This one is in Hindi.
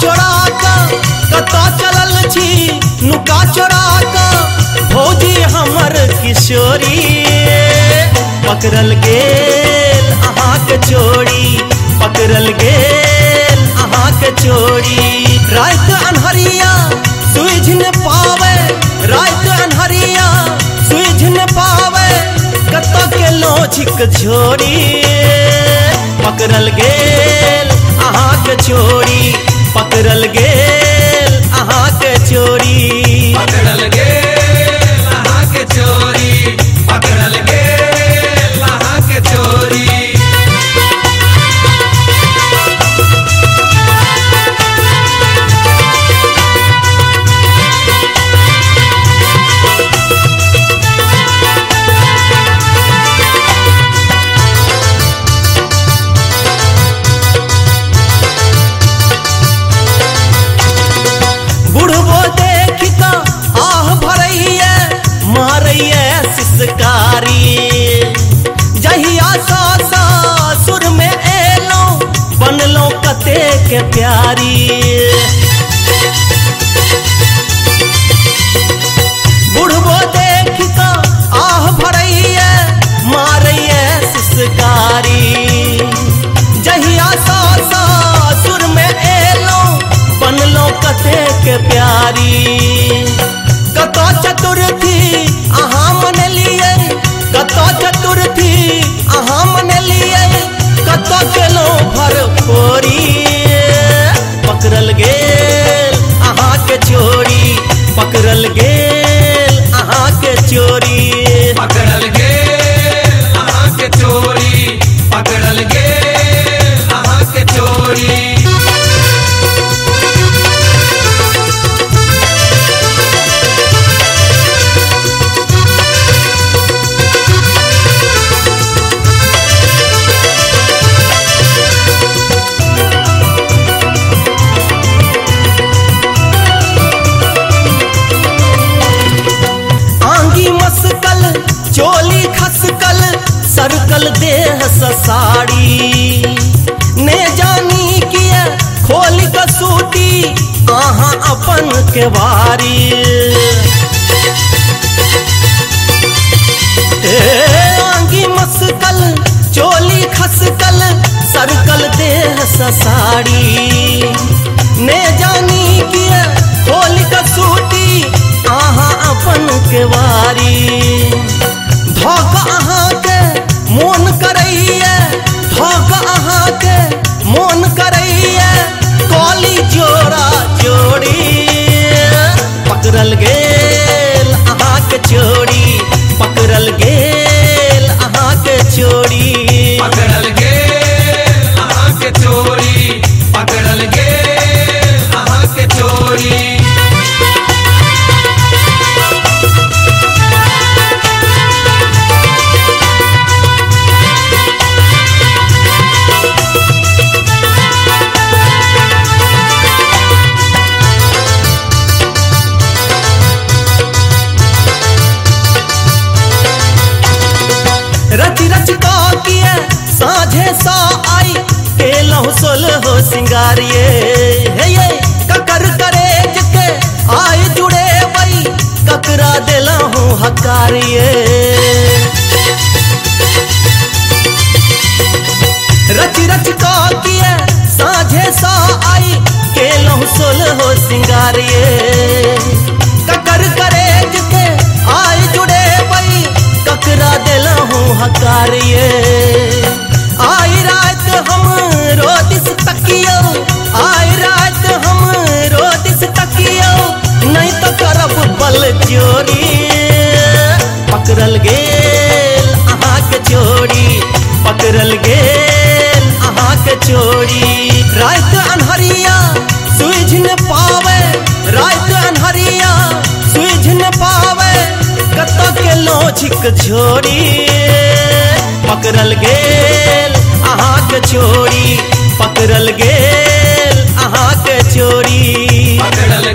चोरा कता चलल छी, नुका चोरा भौजी हमर किशोरी, पकड़ल गेल अहाँ के चोरी गेल चोरी। रात अनहरिया पावे रात अनहरिया सुझ पावे के झोरी। पकड़ल गेल चोरी। पकड़ल गेल अहाँ के चोरी प्यारी कतो चतुर्थी अहाँ मन लिए। कतो चतुर्थी अहाँ मन लिए। कतो केलो भरपोरी पकड़ल गेल अहाँ के चोरी, पकड़ल गेल अहाँ के चोरी। खोल क सूती आहाँ अपन के वारी? आंगी मस्कल, चोली खसकल, सरकल देह ससाड़ी ने जानी किए खोल क सूती आहाँ अपन के वारी? पकड़ल गेल साझे सा आई, के लहु सोल हो सिंगारिए। हे ये, ककर करे जके आई जुड़े बई ककरा देला हूँ हकारिए। रच रच का किए साझे सा आई, के लहु सोल हो सिंगारिए। ककर करे जके आई जुड़े बई ककरा देला हूँ हकारिए। पकड़ल गेल अहाँ चोरी पकड़ल गेल अहाँ के चोरी। रात अनहरिया न पावे रात अनहरिया न पावे कत के पकड़ल गेल अहाँ के चोरी पकड़ल गेल चोरी। पकड़ल